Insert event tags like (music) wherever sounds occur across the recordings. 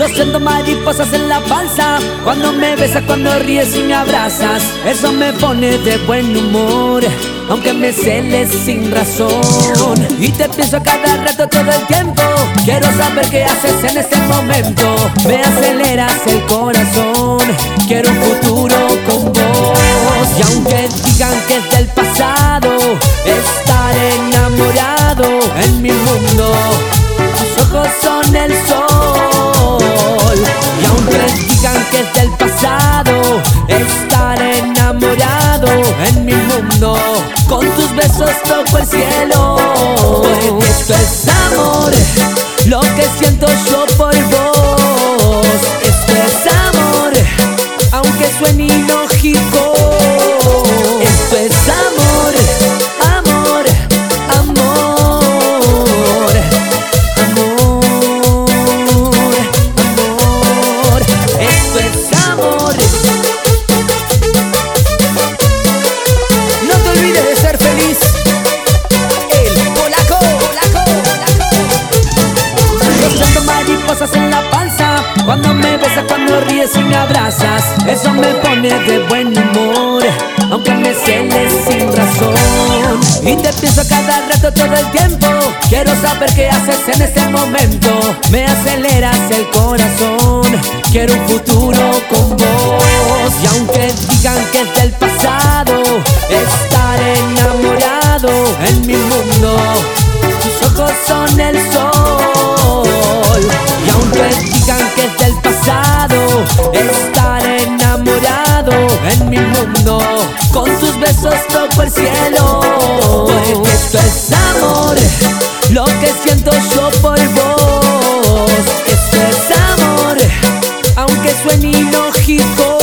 Yo siento mariposas en la panza. Cuando me besas, cuando ríes y me abrazas Eso me pone de buen humor Aunque me celes sin razón. Y te pienso cada rato todo el tiempo. Quiero saber qué haces en este momento. Me aceleras el corazón. Quiero un futuro con vos. Y aunque digan que es del pasado Estar enamorado en mi mundo. Tus ojos son el sol Y aunque digan que es del pasado Estar enamorado en mi mundo. Con tus besos toco el cielo. Esto es amor. Lo que siento yo pone de buen humor Aunque me celes sin razón. Y te pienso cada rato todo el tiempo Quiero saber qué haces en este momento. Me aceleras el corazón Quiero un futuro con vos. Y aunque digan que es del pasado Estar enamorado en mi mundo. Tus ojos son el sol en mi mundo Con tus besos toco el cielo. Porque esto es amor Lo que siento yo por vos. Esto es amor Aunque suene ilógico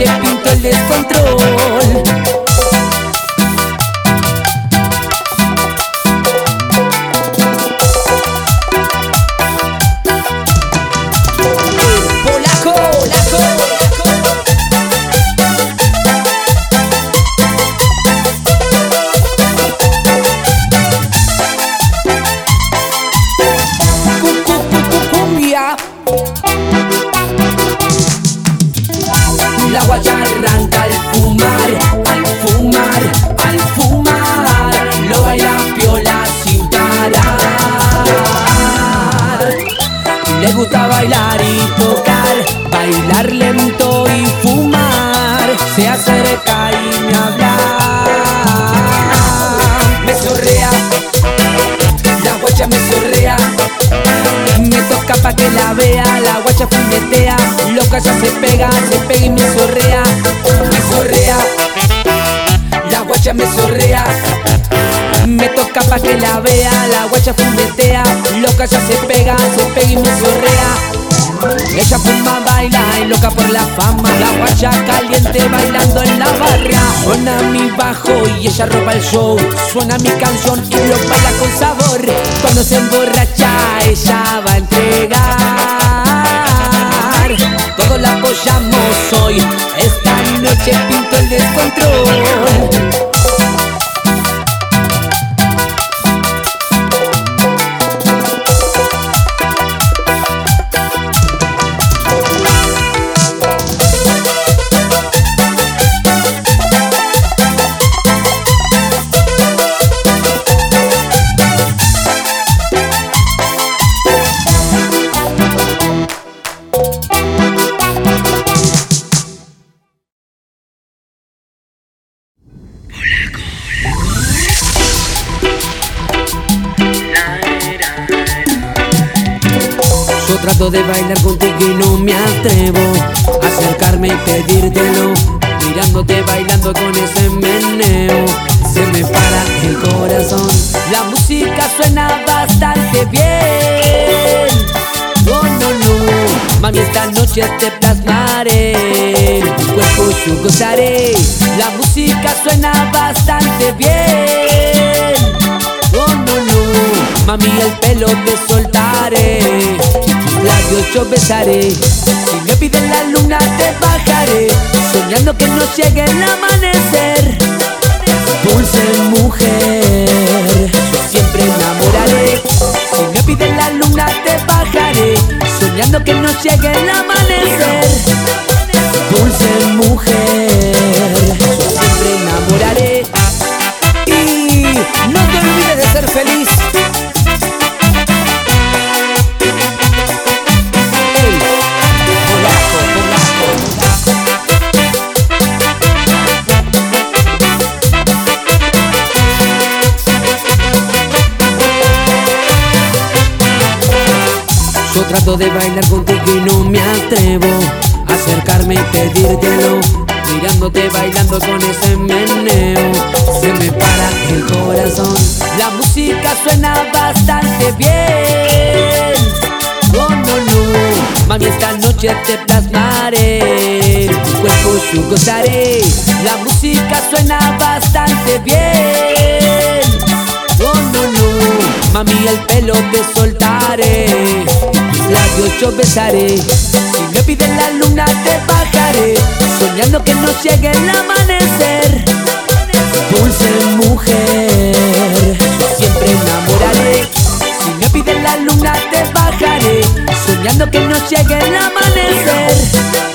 Noche pinto el descontrol ella roba el show, suena mi canción y lo baila con sabor. Cuando se emborracha ella va a entregar. Todos la apoyamos hoy, esta noche pinto el descontrol. Trato de bailar contigo y no me atrevo a acercarme y pedírtelo. Mirándote bailando con ese meneo, se me para el corazón. La música suena bastante bien. No, no, no, mami, esta noche te plasmaré. Tu cuerpo yo gozaré. La música suena bastante bien. Oh no no, mami el pelo te soltaré, yo besaré. Si me piden la luna te bajaré, soñando que nos llegue el amanecer. Dulce mujer, yo siempre enamoraré. Si me piden la luna te bajaré, soñando que nos llegue el amanecer. De bailar contigo y no me atrevo a acercarme y pedírtelo. Mirándote bailando con ese meneo, se me para el corazón. La música suena bastante bien. No, no, no, mami, esta noche te plasmaré. Tu cuerpo yo gozaré. La música suena bastante bien. No, no, no, mami, el pelo te soltaré. Labios yo besaré. Si me piden la luna te bajaré. Soñando que nos llegue el amanecer. Dulce mujer, siempre enamoraré. Si me piden la luna te bajaré. Soñando que nos llegue el amanecer.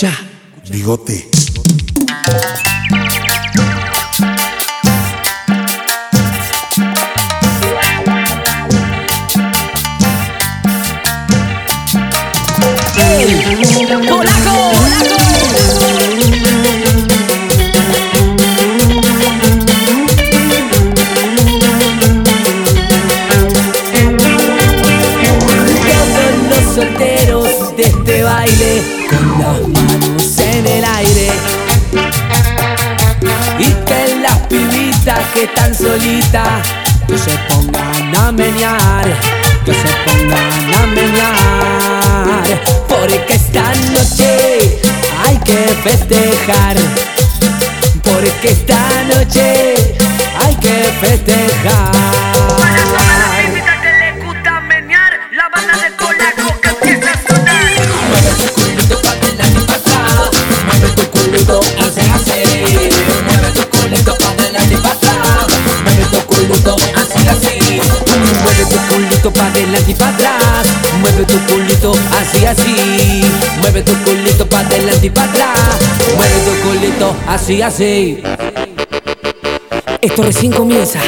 Escucha. Bigote. Que están solitas que se pongan a menear, que se pongan a menear, porque esta noche hay que festejar, porque esta noche hay que festejar. culito para adelante y para atrás. Mueve tu culito así, así. Mueve tu culito para adelante y para atrás. Mueve tu culito así, así. Esto recién comienza.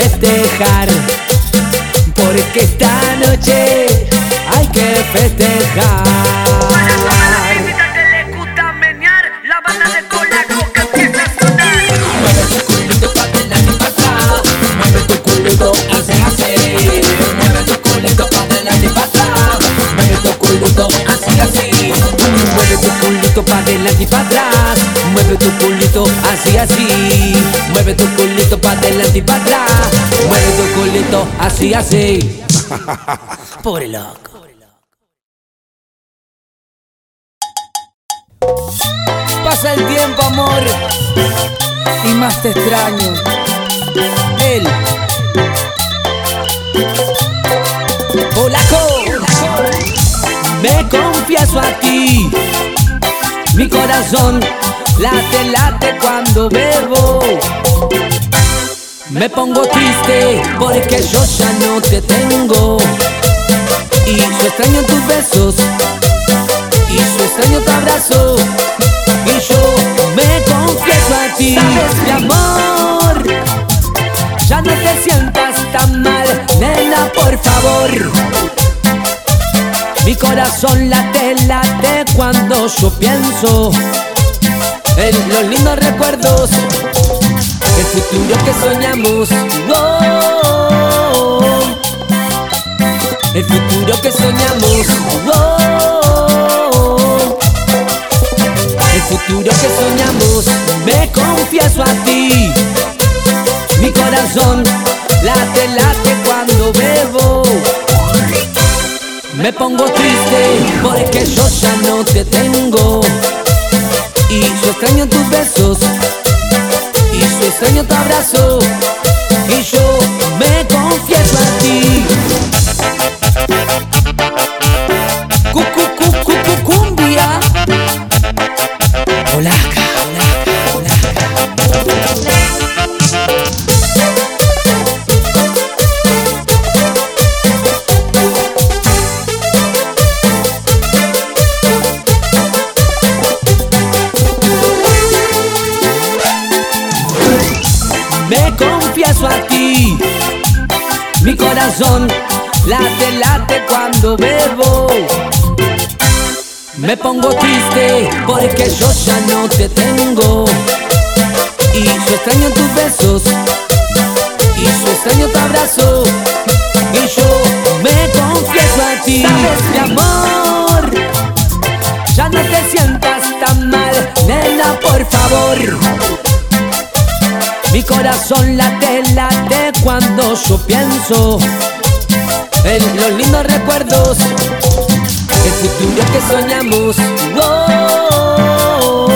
Festejar. Porque esta noche hay que festejar. Para adelante y pa' atrás. Mueve tu culito, hace, hace. Mueve tu culito pa' adelante y pa' atrás. Mueve tu culito, así, así. Mueve tu culito culito, pa' adelante y pa' atrás. Mueve tu culito, así, así. (laughs) Pobre loco. Pasa el tiempo, amor, y más te extraño. Él. Polaco. Me confieso a ti. Mi corazón late, late cuando bebo. Me pongo triste porque yo ya no te tengo. Y yo extraño tus besos. Y yo extraño tu abrazo. Y yo me confieso a ti. Sabes, mi amor. Ya no te sientas tan mal, nena, por favor. Mi corazón late, late cuando yo pienso los lindos recuerdos, el futuro que soñamos. Oh, el futuro que soñamos. Oh, el futuro que soñamos. Me confieso a ti. Mi corazón late, late cuando bebo. Me pongo triste porque yo ya no te tengo. Y yo extraño tus besos. Y yo extraño tu abrazo. Y yo me confieso a ti. Cuando bebo. Me pongo triste porque yo ya no te tengo. Y yo extraño tus besos, y yo extraño tu abrazo. Y yo me confieso a ti, sabes mi amor. Ya no te sientas tan mal, nena, por favor. Mi corazón late, late cuando yo pienso los lindos recuerdos, el futuro que soñamos. Oh,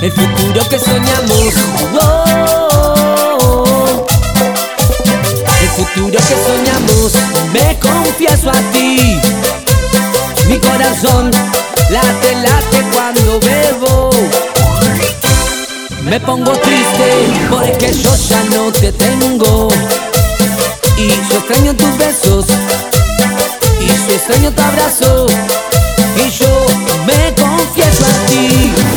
el futuro que soñamos. Oh, el futuro que soñamos. Me confieso a ti. Mi corazón late, late cuando bebo. Me pongo triste porque yo ya no te tengo. Y yo extraño tus besos. Y yo extraño tu abrazo. Y yo me confieso a ti.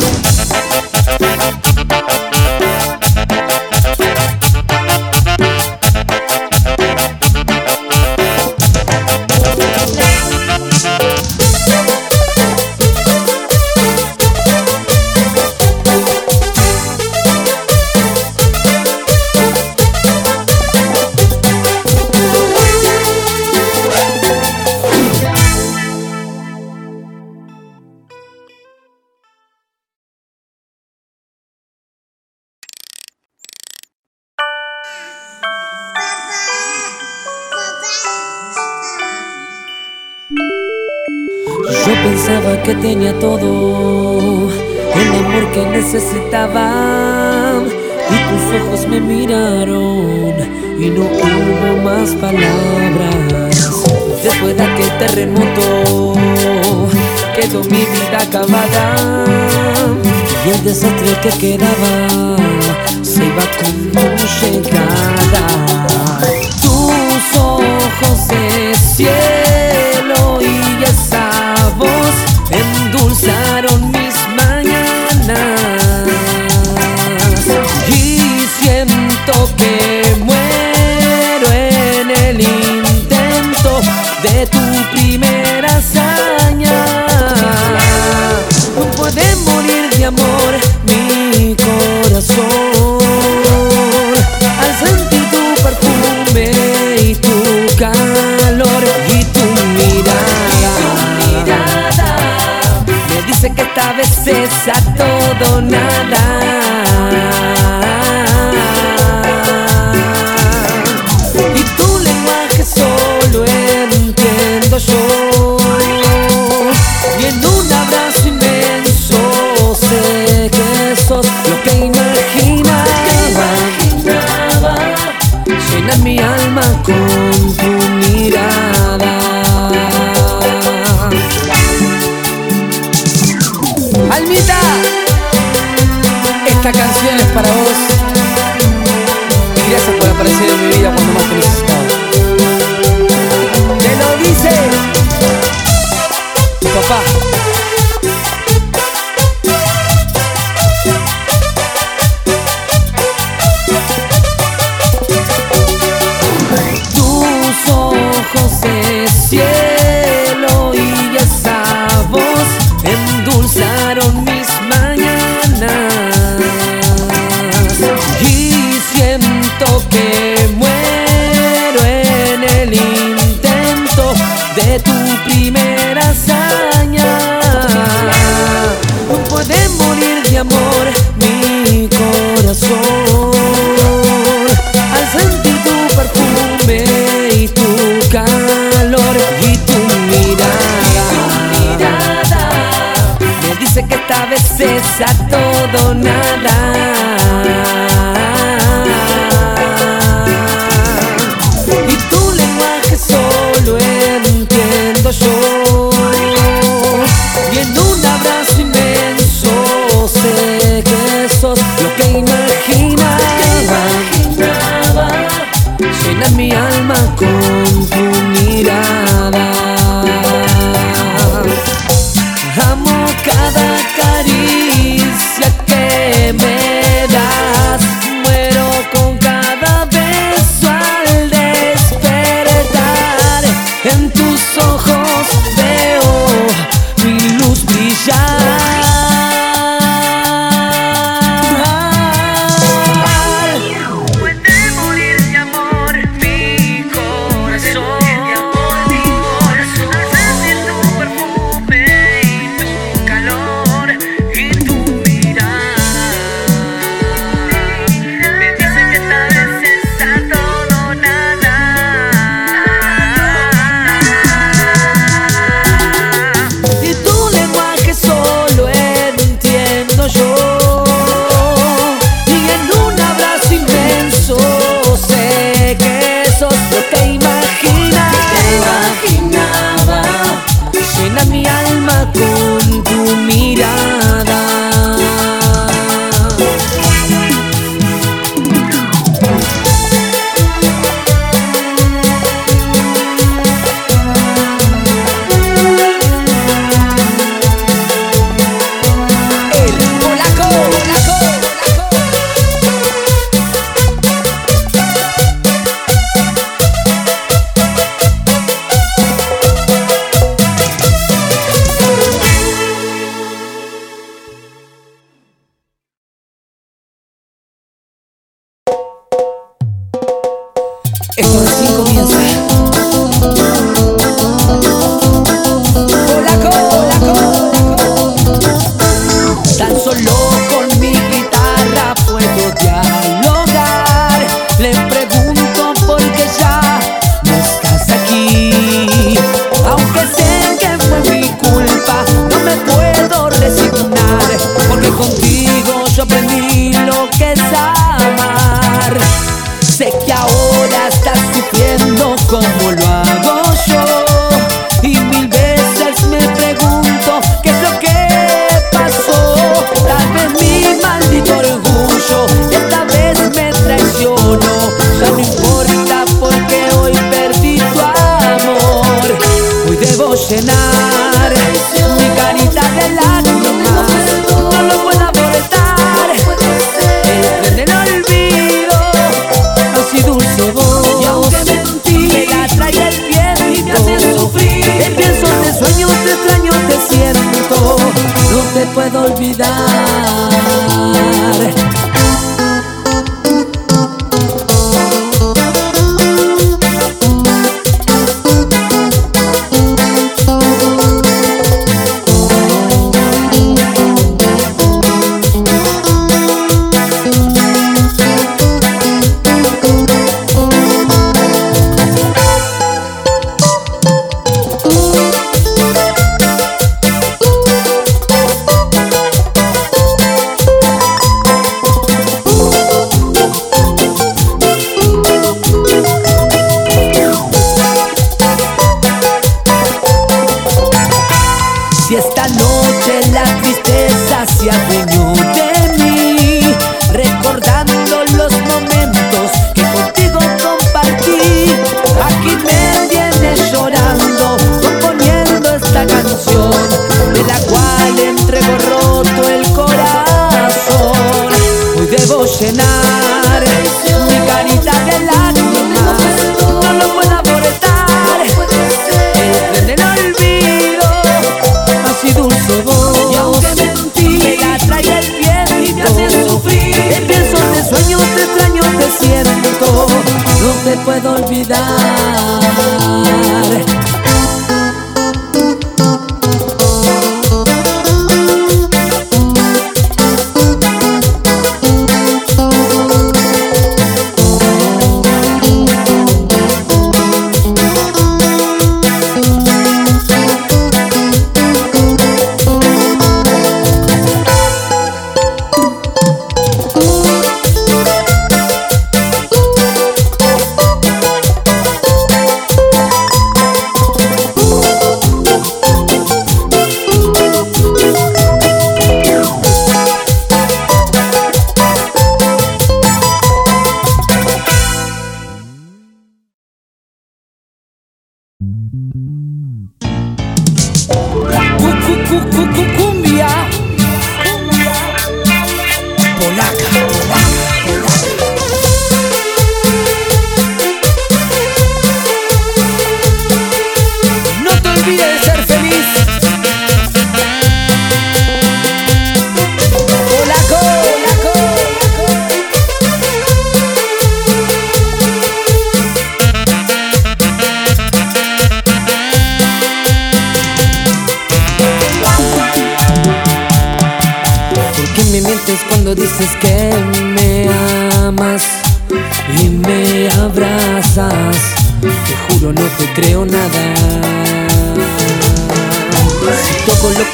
tenía todo, el amor que necesitaba. Y tus ojos me miraron y no hubo más palabras. Después de aquel terremoto, quedó mi vida acabada. Y el desastre que quedaba se iba con tu llegada. Tus ojos se cierran. endulzaron mis mañanas y siento que muero en el intento de tu primera hazaña. No puede morir de amor mi corazón. es a todo nada. Esta canción es para vos. Y gracias por aparecer en mi vida cuando más te necesitaba. Te lo dice papá. a todo nada. puedo olvidar. Cucu, cucu, cucu.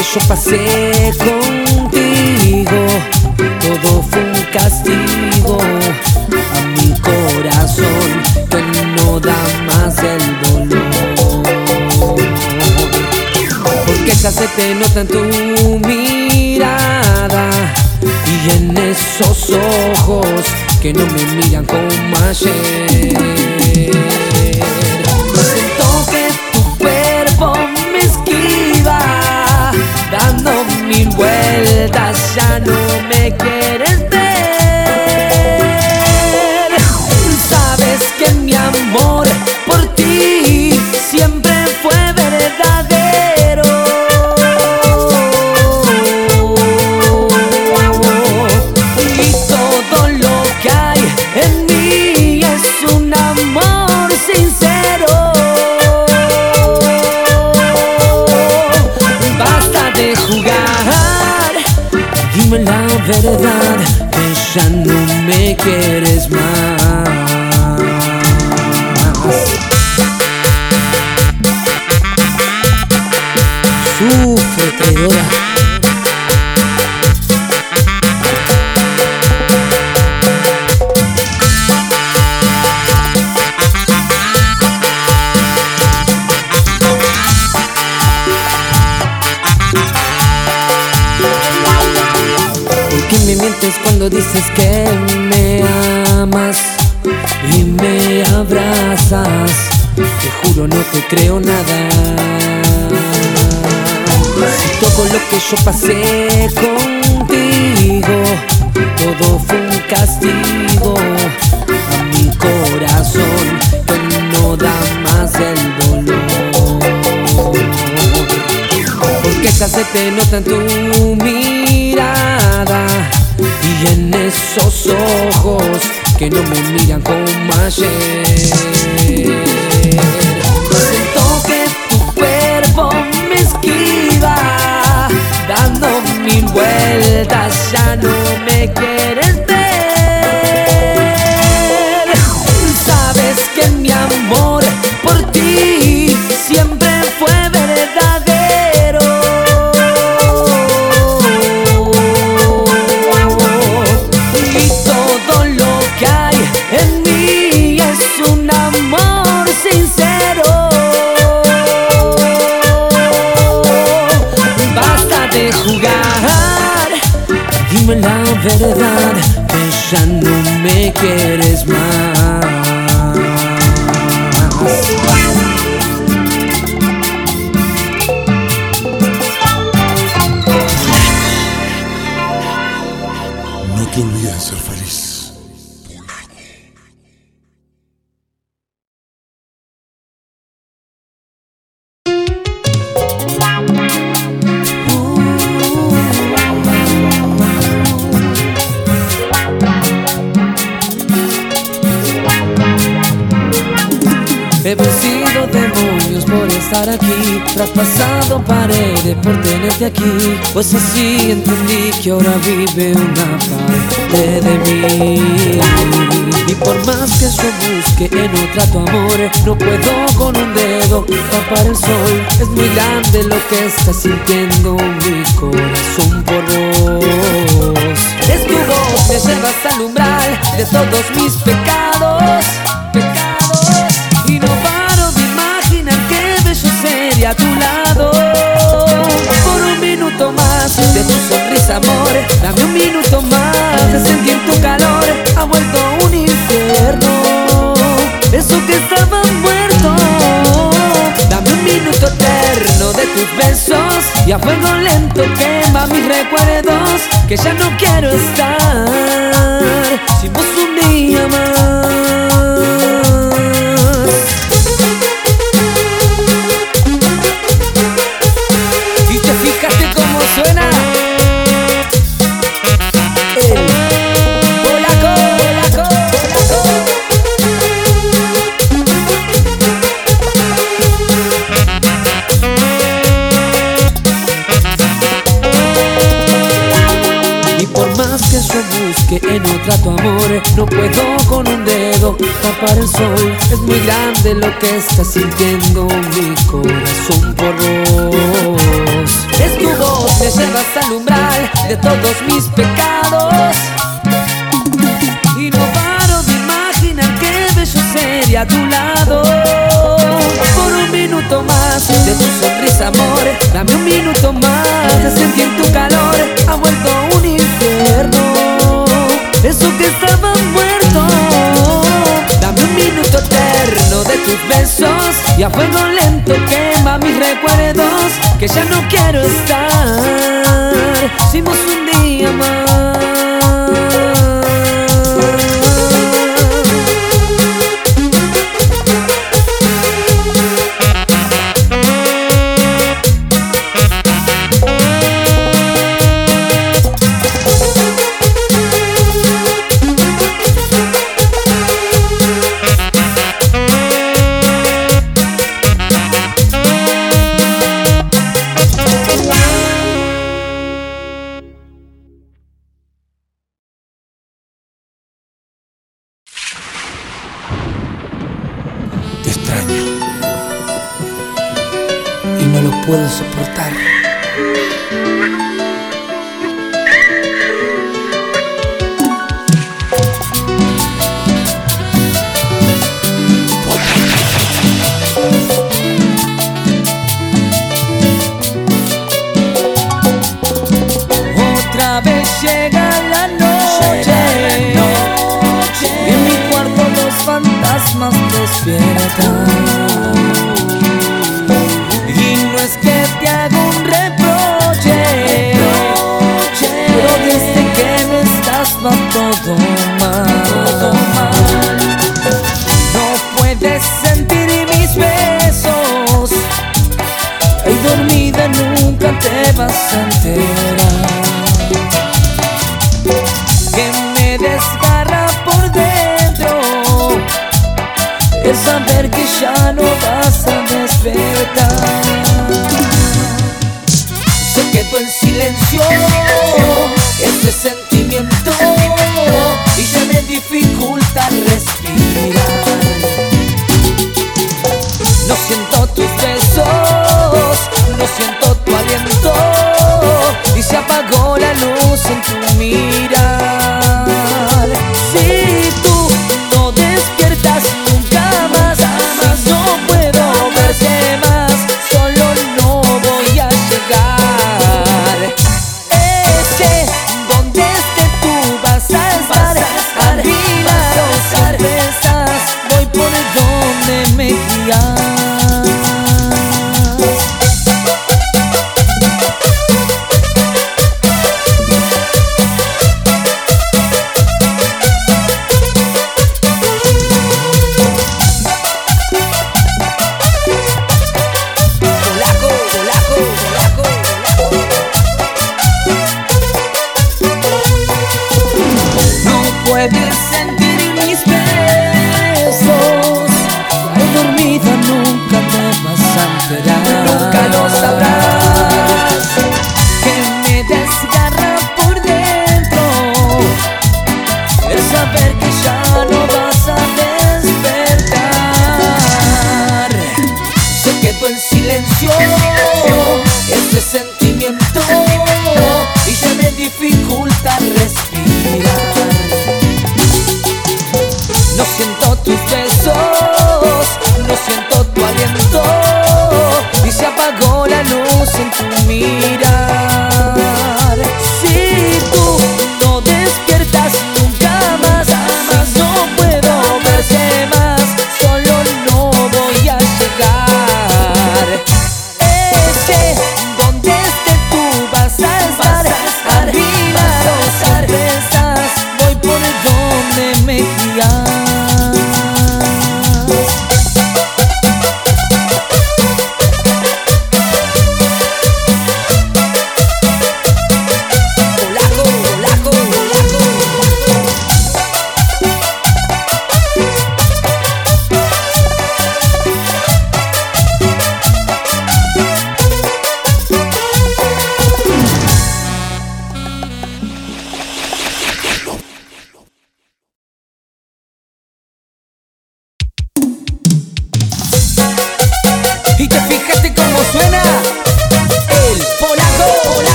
que yo pasé contigo, todo fue un castigo a mi corazón que no da más el dolor. Porque ya se te nota en tu mirada y en esos ojos que no me miran como ayer. verdad, ella no me quieres más. Cuando dices que me amas y me abrazas. Te juro no te creo nada. Si todo lo que yo pasé contigo, todo fue un castigo a mi corazón que no da más el dolor. Porque ya se te nota en tu mirada y en esos ojos que no me miran como ayer. Siento que tu cuerpo me esquiva, dando mil vueltas, ya no me quieres verdad que ya no me quieres más. He vencido demonios por estar aquí Traspasado paredes por tenerte aquí. Pues así entendí que ahora vive una parte de mí. Y por más que yo busque en otra tu amor No puedo con un dedo tapar el sol. Es muy grande lo que está sintiendo mi corazón por vos. Es tu voz que lleva hasta el umbral de todos mis Pecados a tu lado. Por un minuto más de tu sonrisa, amor. Dame un minuto más de sentir tu calor. Ha vuelto un infierno. Eso que estaba muerto. Dame un minuto eterno de tus besos. Y a fuego lento quema mis recuerdos Que ya no quiero estar Sin vos un día más que yo busque en otra tu amor No puedo con un dedo tapar el sol. Es muy grande lo que está sintiendo mi corazón por vos tu voz que lleva hasta el umbral de todos mis pecados. Y no paro de imaginar qué bello sería a tu lado. Por un minuto más de tu sonrisa, amor. Dame un minuto más de sentir tu calor. Ha vuelto un infierno. Eso que estaba muerto. Dame un minuto eterno de tus besos. Y a fuego lento quema mis recuerdos Que ya no quiero estar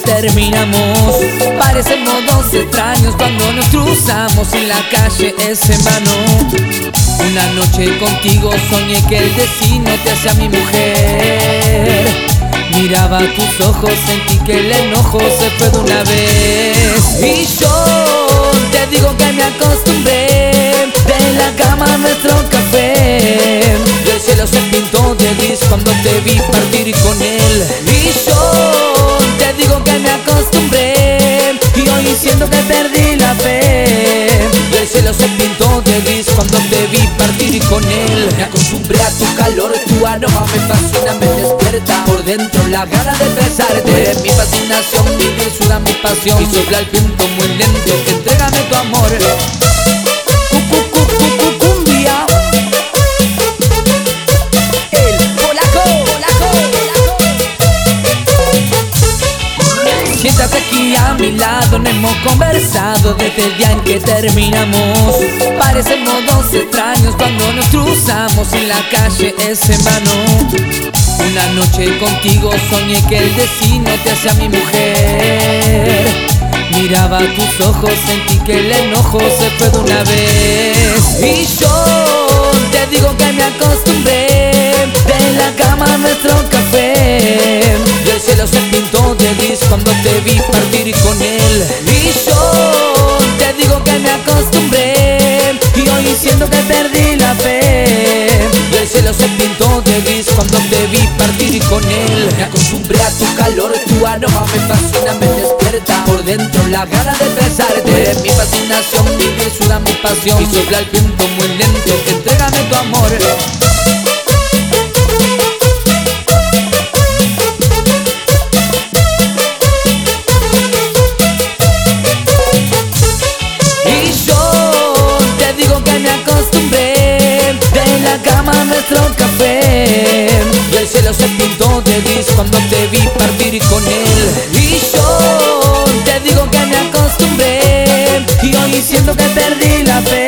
terminamos. Parecemos dos extraños cuando nos cruzamos en la calle ese mano. Una noche contigo soñé que el destino te hacía mi mujer. Miraba tus ojos, sentí que el enojo se fue de una vez. Y yo te digo que me acostumbré de la cama a nuestro café. Y el cielo se pintó de gris cuando te vi partir con él. Y yo te digo que me acostumbré y hoy siento que perdí la fe. Y el cielo se pintó de gris cuando te vi partir con él. Me acostumbré a tu calor, tu aroma me fascina, me despierta por dentro la gana de besarte. Mi fascinación, mi dulzura, mi pasión. Y sopla el viento muy lento, entrégame tu amor. Aquí a mi lado, no hemos conversado desde el día en que terminamos. Parecemos dos extraños cuando nos cruzamos en la calle ese mano. Una noche contigo soñé que el destino te hacía mi mujer. Miraba tus ojos, sentí que el enojo se fue de una vez. Y yo aroma me fascina, me despierta por dentro la gana de besarte. Mi fascinación, mi dulzura, mi pasión. Y sopla el viento muy lento, entrégame tu amor. Y yo te digo que me acostumbré de la cama a nuestro café. Y el cielo se pintó de gris cuando te vi partir con él. Y yo te digo que me acostumbré y hoy siento que perdí la fe.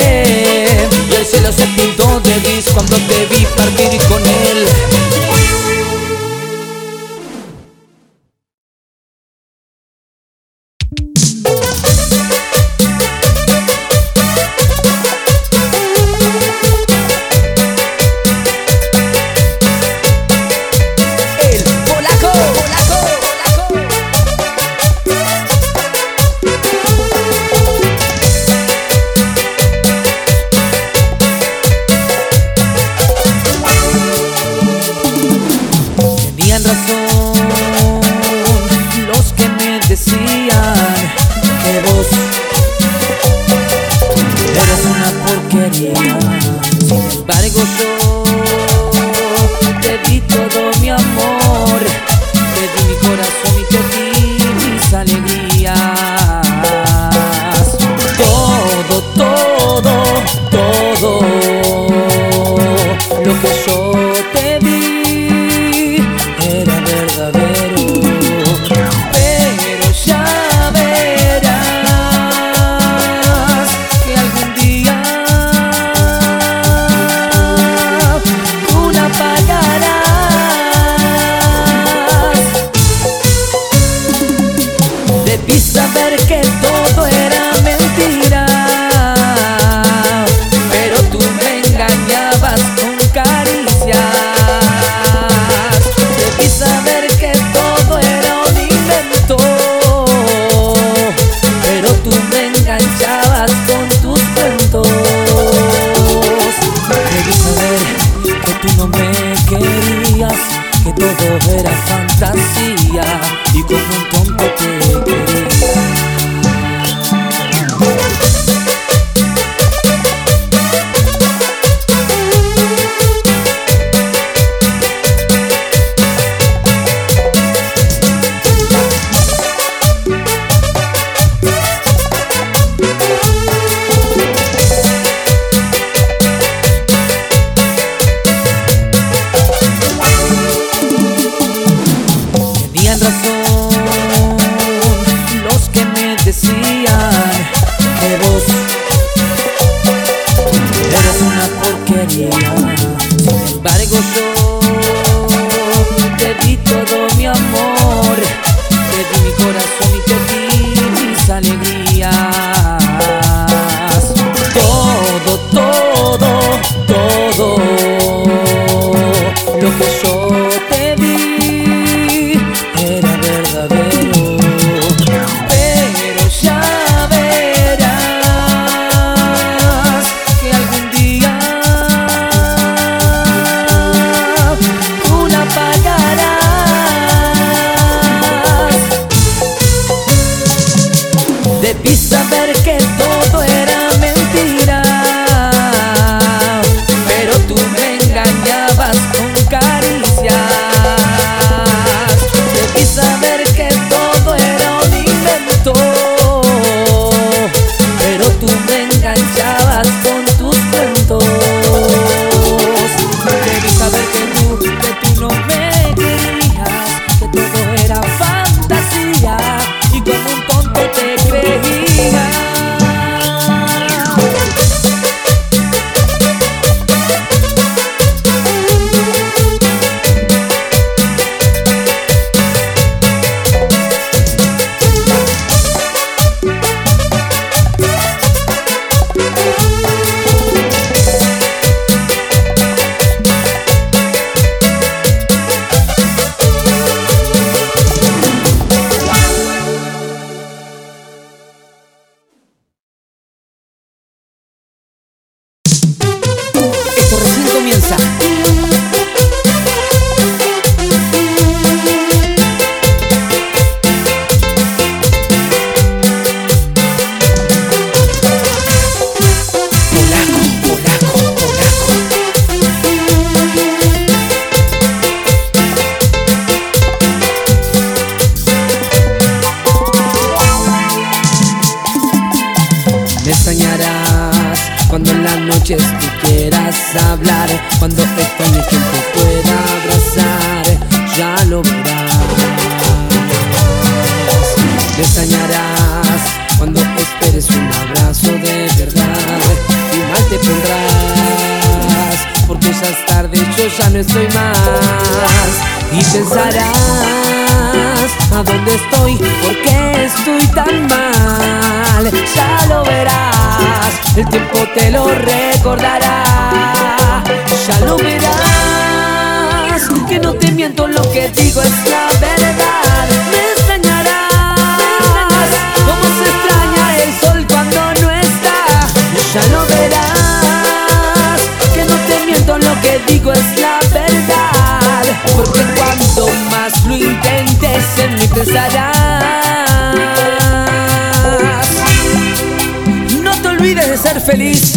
feliz.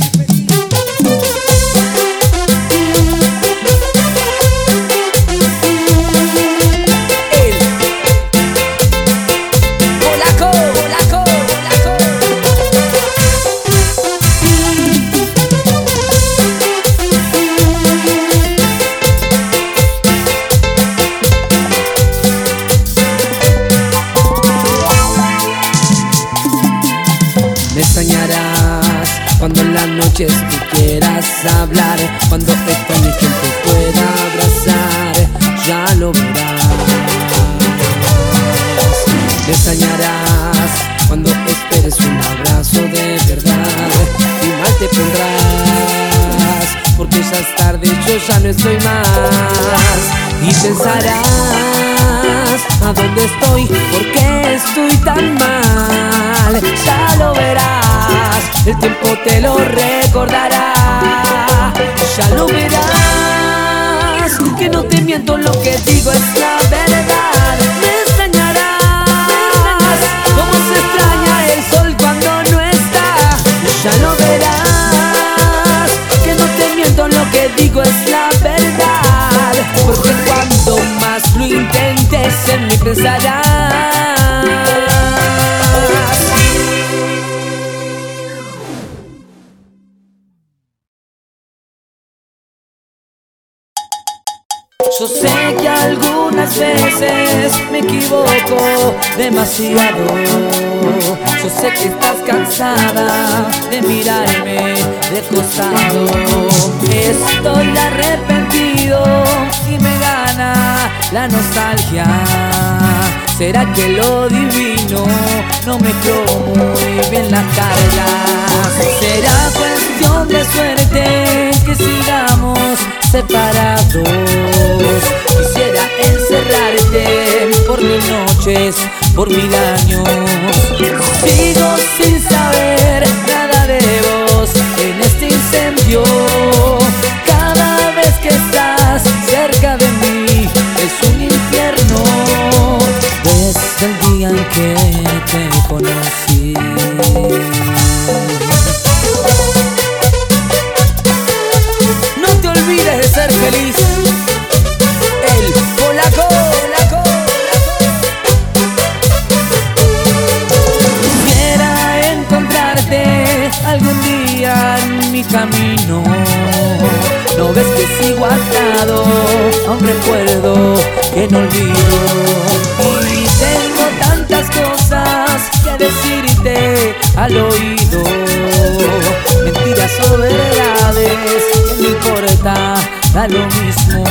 Yo sé que algunas veces me equivoco demasiado. Yo sé que estás cansada de mirarme de costado. Estoy arrepentido la nostalgia. ¿Será que lo divino no me quedó muy bien la carga? ¿Será cuestión de suerte que sigamos separados? Quisiera encerrarte por mil noches, por mil años. Sigo sin saber nada de vos en este incendio. Cada vez que estás cerca de mí es un infierno. Desde el día en que te conocí. No te olvides de ser feliz. El polaco, polaco, Quisiera encontrarte algún día en mi camino. No ves que sigo atado a un recuerdo que no olvido. Y tengo tantas cosas que decirte al oído. Mentiras o verdades, que me importa, da lo mismo.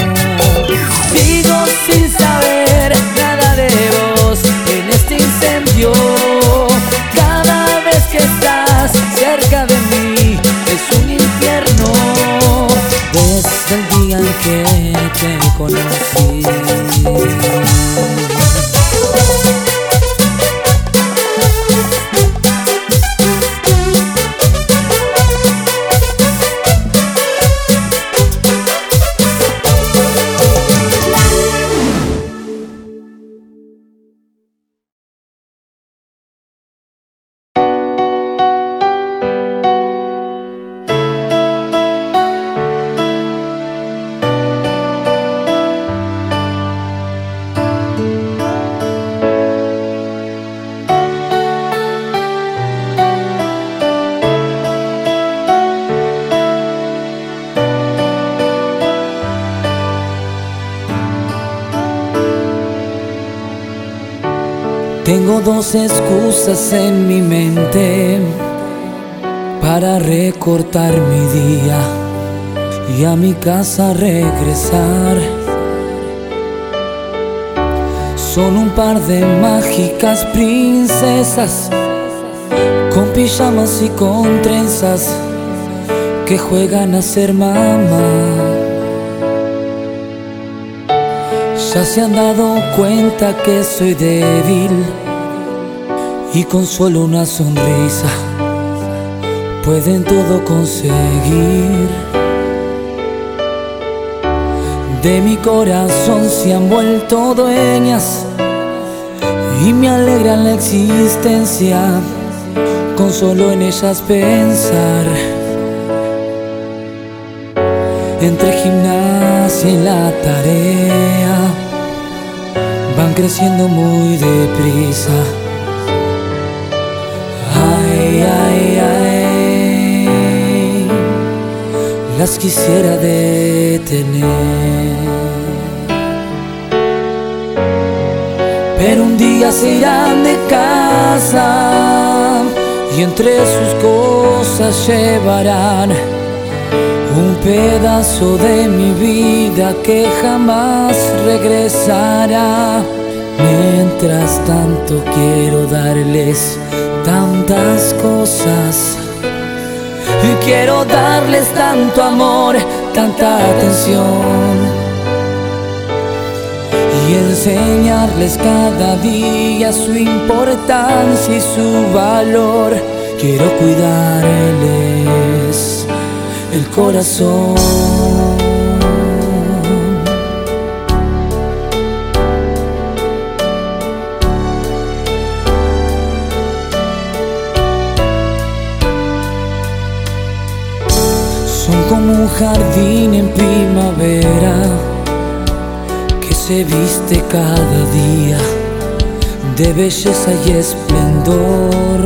Te dos excusas en mi mente para recortar mi día y a mi casa regresar. Son un par de mágicas princesas con pijamas y con trenzas que juegan a ser mamá. Ya se han dado cuenta que soy débil y con solo una sonrisa pueden todo conseguir. De mi corazón se han vuelto dueñas y me alegran la existencia con solo en ellas pensar. Entre gimnasia y la tarea van creciendo muy deprisa. Las quisiera detener. Pero un día se irán de casa y entre sus cosas llevarán un pedazo de mi vida que jamás regresará. Mientras tanto quiero darles tantas cosas. Y quiero darles tanto amor, tanta atención. Y enseñarles cada día su importancia y su valor. Quiero cuidarles el corazón. Jardín en primavera que se viste cada día de belleza y esplendor.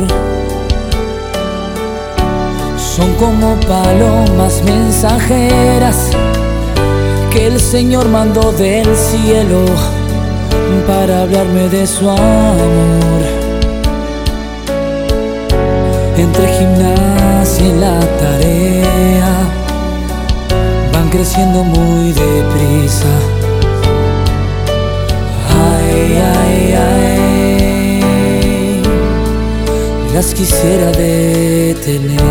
Son como palomas mensajeras que el Señor mandó del cielo para hablarme de su amor. Entre gimnasia y la tarea creciendo muy deprisa. Ay, ay, ay, las quisiera detener.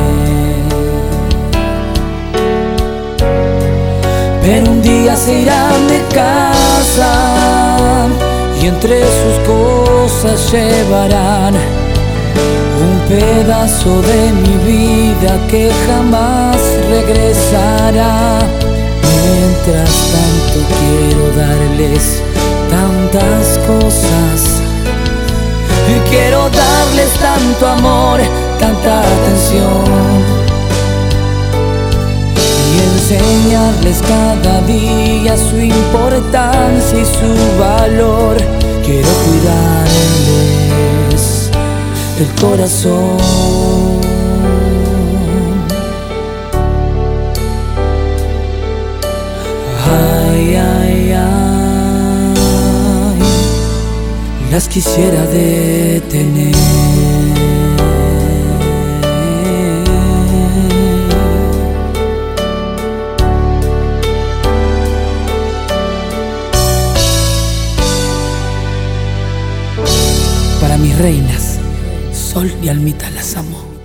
Pero un día se irán de casa y entre sus cosas llevarán un pedazo de mi vida que jamás regresará. Mientras tanto quiero darles tantas cosas. Y quiero darles tanto amor, tanta atención y enseñarles cada día su importancia y su valor. Quiero cuidarles el corazón. Las quisiera detener. Para mis reinas, Sol y Almita las amo.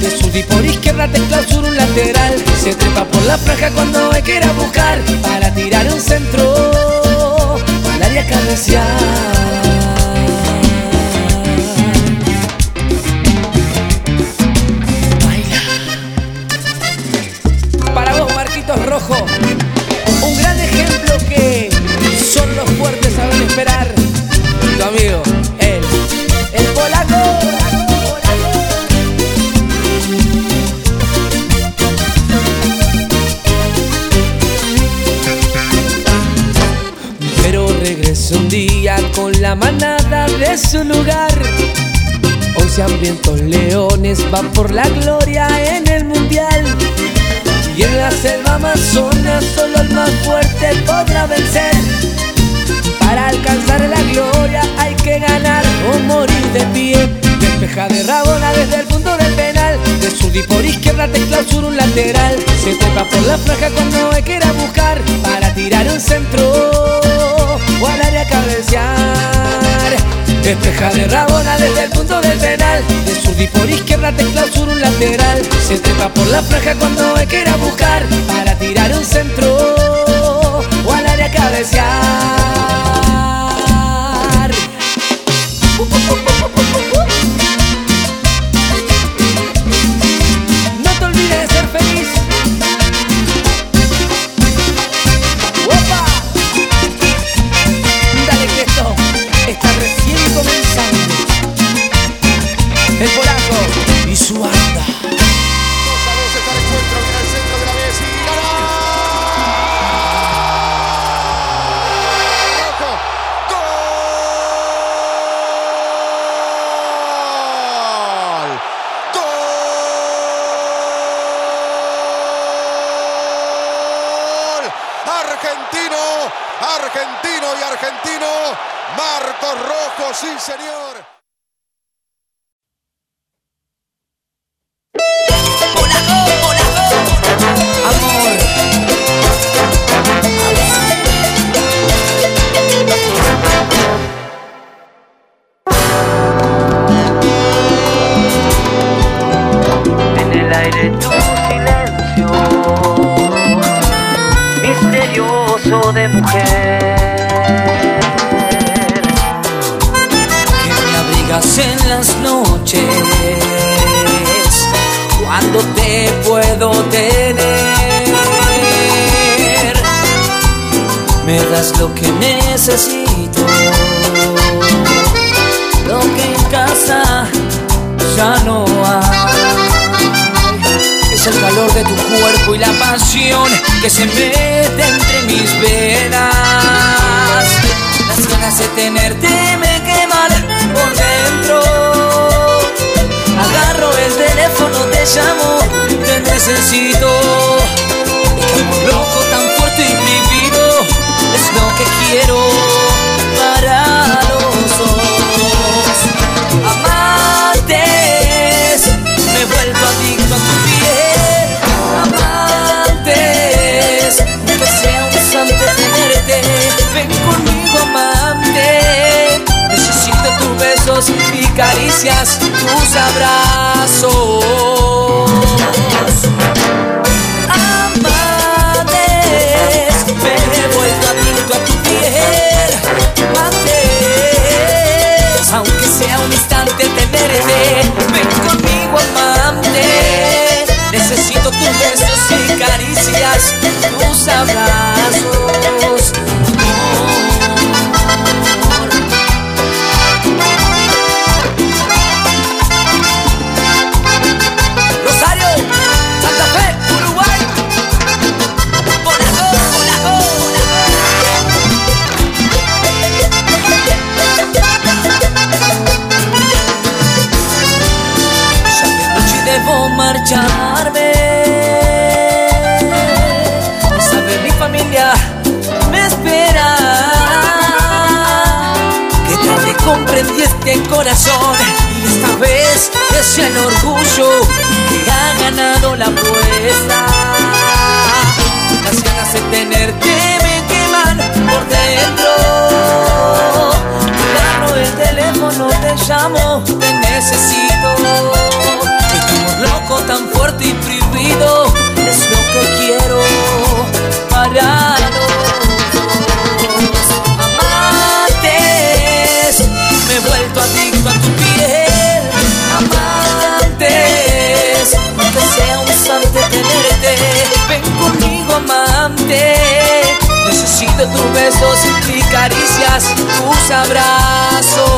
De sur y por izquierda te clausura un lateral. Se trepa por la franja cuando hay que ir a buscar. Para tirar un centro al área cabecear. La manada de su lugar. Once hambrientos leones van por la gloria en el mundial. Y en la selva amazona solo el más fuerte podrá vencer. Para alcanzar la gloria hay que ganar o morir de pie. Despeja de Rabona desde el punto del penal. De sur y por izquierda te clausura un lateral. Se toca por la franja cuando hay que ir a buscar. Para tirar un centro o al área cabecear. Despeja de Rabona desde el punto del penal. De sur y por izquierda te clausura un lateral. Se trepa por la franja cuando hay que ir a buscar. Para tirar un centro o al área cabecear. necesito. Loco, tan fuerte y vivido, es lo que quiero para los dos. Amantes, me vuelvo adicto a tu piel. Amantes, que sea un santo tenerte. Ven conmigo, amante. Necesito tus besos y caricias, tus abrazos. un instante tenerte y esta vez es el orgullo que ha ganado la apuesta. Las ganas de tenerte me queman por dentro. Agarro el teléfono, te llamo, te necesito. Loco tan fuerte y prohibido es lo que quiero para amante. Necesito tus besos y caricias, tus abrazos.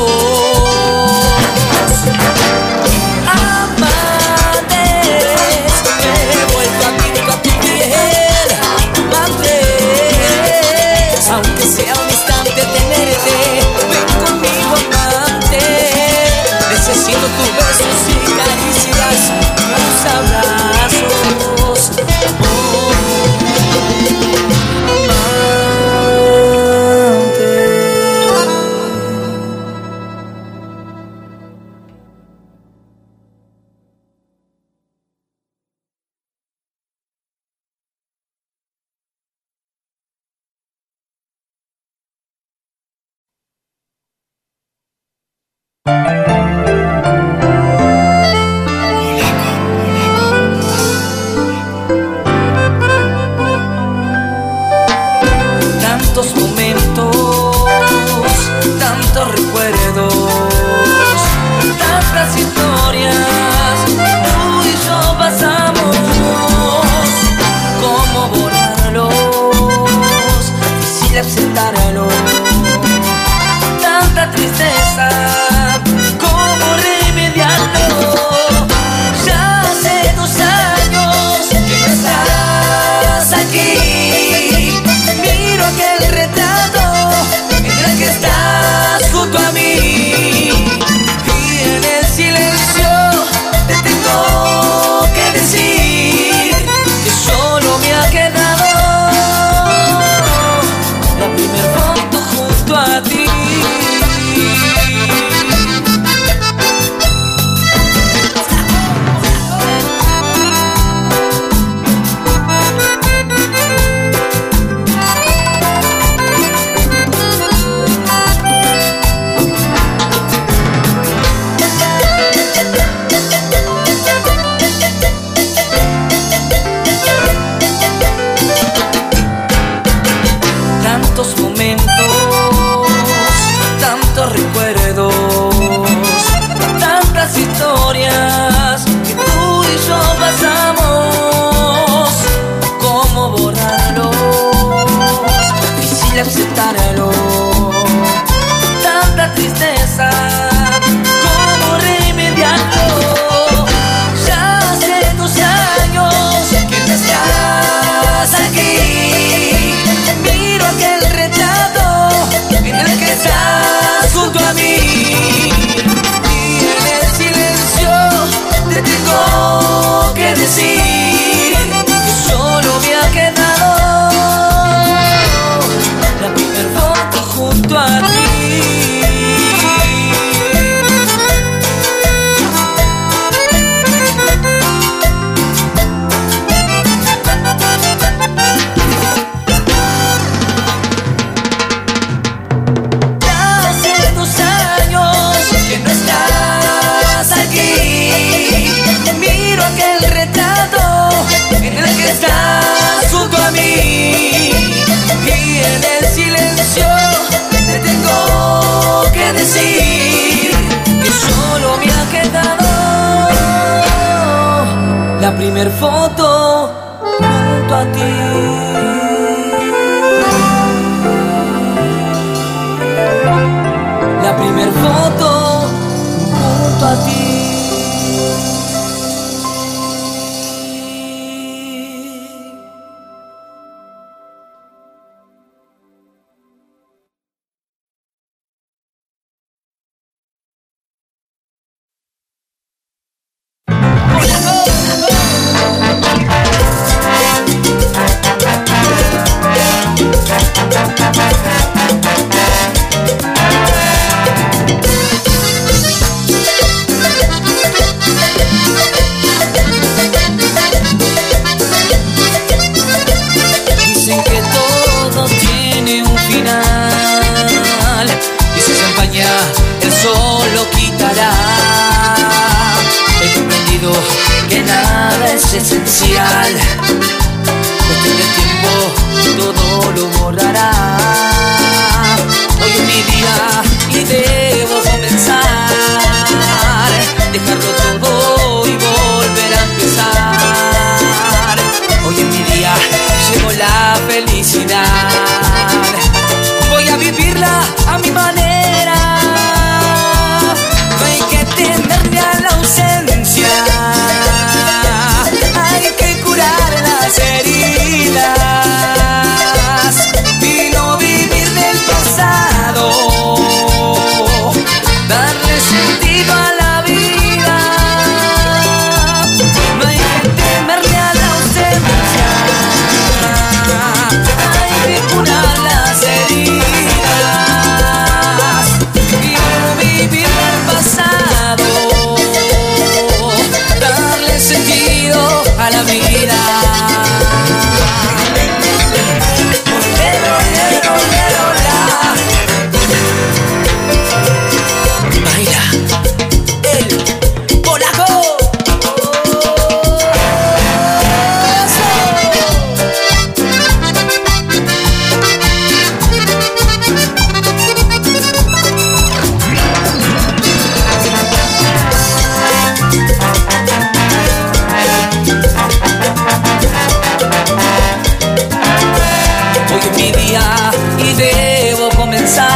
debo comenzar,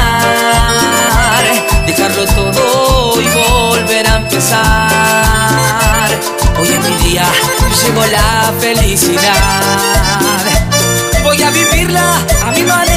dejarlo todo y volver a empezar. Hoy en mi día llegó la felicidad, voy a vivirla a mi manera.